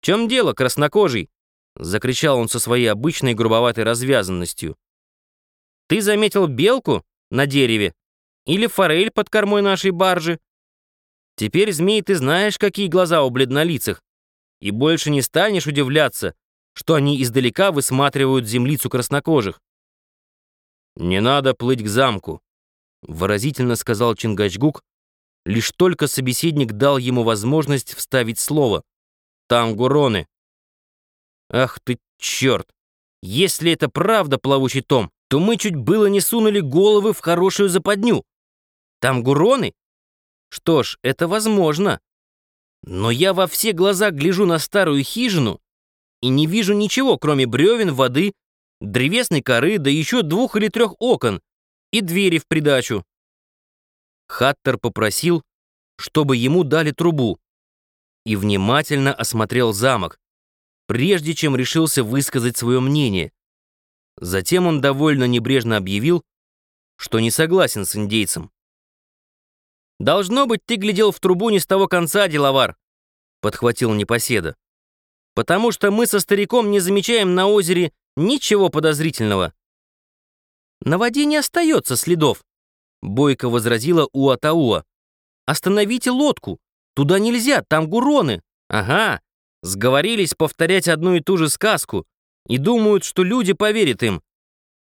«В чем дело, краснокожий?» — закричал он со своей обычной грубоватой развязанностью. «Ты заметил белку на дереве? Или форель под кормой нашей баржи? Теперь, змей, ты знаешь, какие глаза у бледнолицых, и больше не станешь удивляться, что они издалека высматривают землицу краснокожих. «Не надо плыть к замку», — выразительно сказал Чингачгук, лишь только собеседник дал ему возможность вставить слово. «Там гуроны». «Ах ты, черт! Если это правда, плавучий том, то мы чуть было не сунули головы в хорошую западню. Там гуроны? Что ж, это возможно. Но я во все глаза гляжу на старую хижину и не вижу ничего, кроме бревен, воды, древесной коры, да еще двух или трех окон и двери в придачу. Хаттер попросил, чтобы ему дали трубу, и внимательно осмотрел замок, прежде чем решился высказать свое мнение. Затем он довольно небрежно объявил, что не согласен с индейцем. «Должно быть, ты глядел в трубу не с того конца, деловар», — подхватил непоседа. «Потому что мы со стариком не замечаем на озере ничего подозрительного». «На воде не остается следов», — бойко возразила Уатауа. «Остановите лодку. Туда нельзя, там гуроны». «Ага, сговорились повторять одну и ту же сказку и думают, что люди поверят им.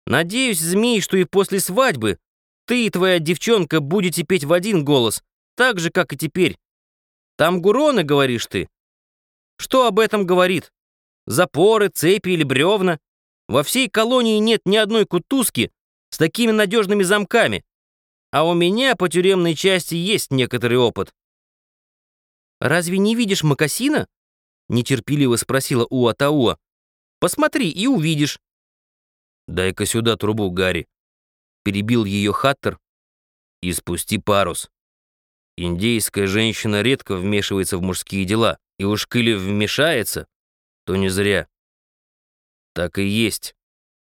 Надеюсь, змей, что и после свадьбы ты и твоя девчонка будете петь в один голос, так же, как и теперь. Там гуроны, говоришь ты? Что об этом говорит? Запоры, цепи или бревна? Во всей колонии нет ни одной кутузки с такими надежными замками. А у меня по тюремной части есть некоторый опыт. «Разве не видишь Макасина?» — нетерпеливо спросила Уатауа. «Посмотри и увидишь». «Дай-ка сюда трубу, Гарри», перебил ее Хаттер, и спусти парус. Индейская женщина редко вмешивается в мужские дела, и уж коли вмешается, то не зря. Так и есть.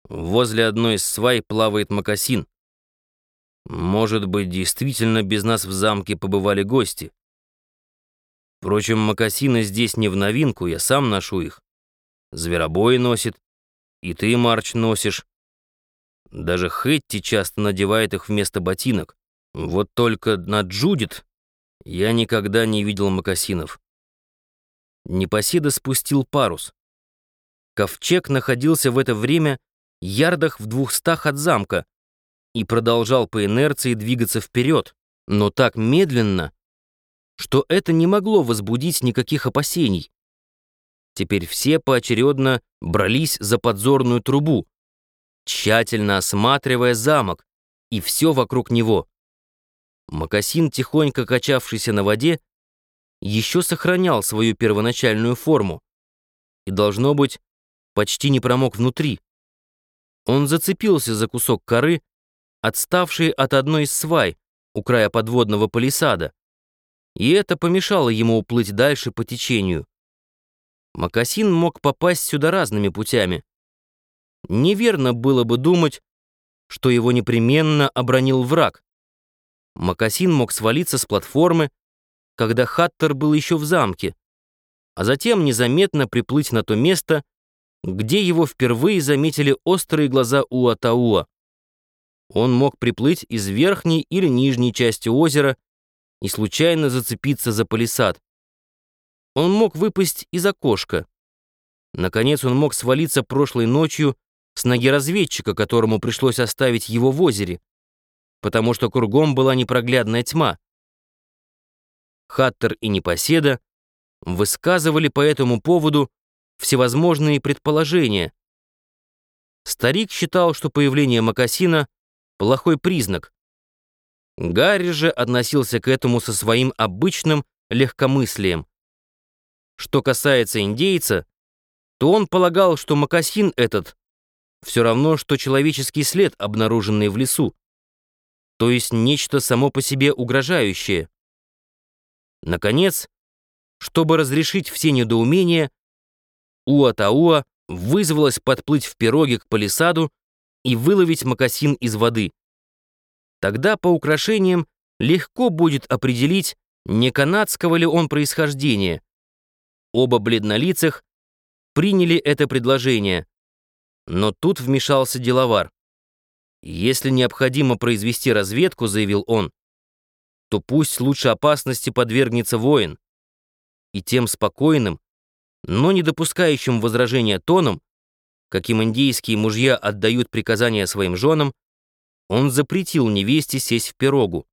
Возле одной из свай плавает мокасин. Может быть, действительно без нас в замке побывали гости. Впрочем, мокасины здесь не в новинку, я сам ношу их. Зверобой носит, и ты, Марч, носишь. Даже Хэтти часто надевает их вместо ботинок. Вот только на Джудит я никогда не видел мокасинов. Непоседа спустил парус. Ковчег находился в это время ярдах в двухстах от замка и продолжал по инерции двигаться вперед, но так медленно, что это не могло возбудить никаких опасений. Теперь все поочередно брались за подзорную трубу, тщательно осматривая замок и все вокруг него. Макасин, тихонько качавшийся на воде, еще сохранял свою первоначальную форму и, должно быть, почти не промок внутри. Он зацепился за кусок коры, отставший от одной из свай у края подводного палисада, и это помешало ему уплыть дальше по течению. Макасин мог попасть сюда разными путями. Неверно было бы думать, что его непременно обронил враг. Макасин мог свалиться с платформы, когда Хаттер был еще в замке, а затем незаметно приплыть на то место, где его впервые заметили острые глаза Уатауа. Он мог приплыть из верхней или нижней части озера и случайно зацепиться за палисад. Он мог выпасть из окошка. Наконец он мог свалиться прошлой ночью с ноги разведчика, которому пришлось оставить его в озере, потому что кругом была непроглядная тьма. Хаттер и Непоседа высказывали по этому поводу всевозможные предположения. Старик считал, что появление Макасина — плохой признак. Гарри же относился к этому со своим обычным легкомыслием. Что касается индейца, то он полагал, что Макасин этот все равно, что человеческий след, обнаруженный в лесу, то есть нечто само по себе угрожающее. Наконец, чтобы разрешить все недоумения, Уатауа вызвалась подплыть в пироге к палисаду и выловить мокасин из воды. Тогда по украшениям легко будет определить, не канадского ли он происхождения. Оба бледнолицых приняли это предложение, но тут вмешался деловар. «Если необходимо произвести разведку», — заявил он, «то пусть лучше опасности подвергнется воин». И тем спокойным, но не допускающим возражения тоном, каким индейские мужья отдают приказания своим женам, он запретил невесте сесть в пирогу.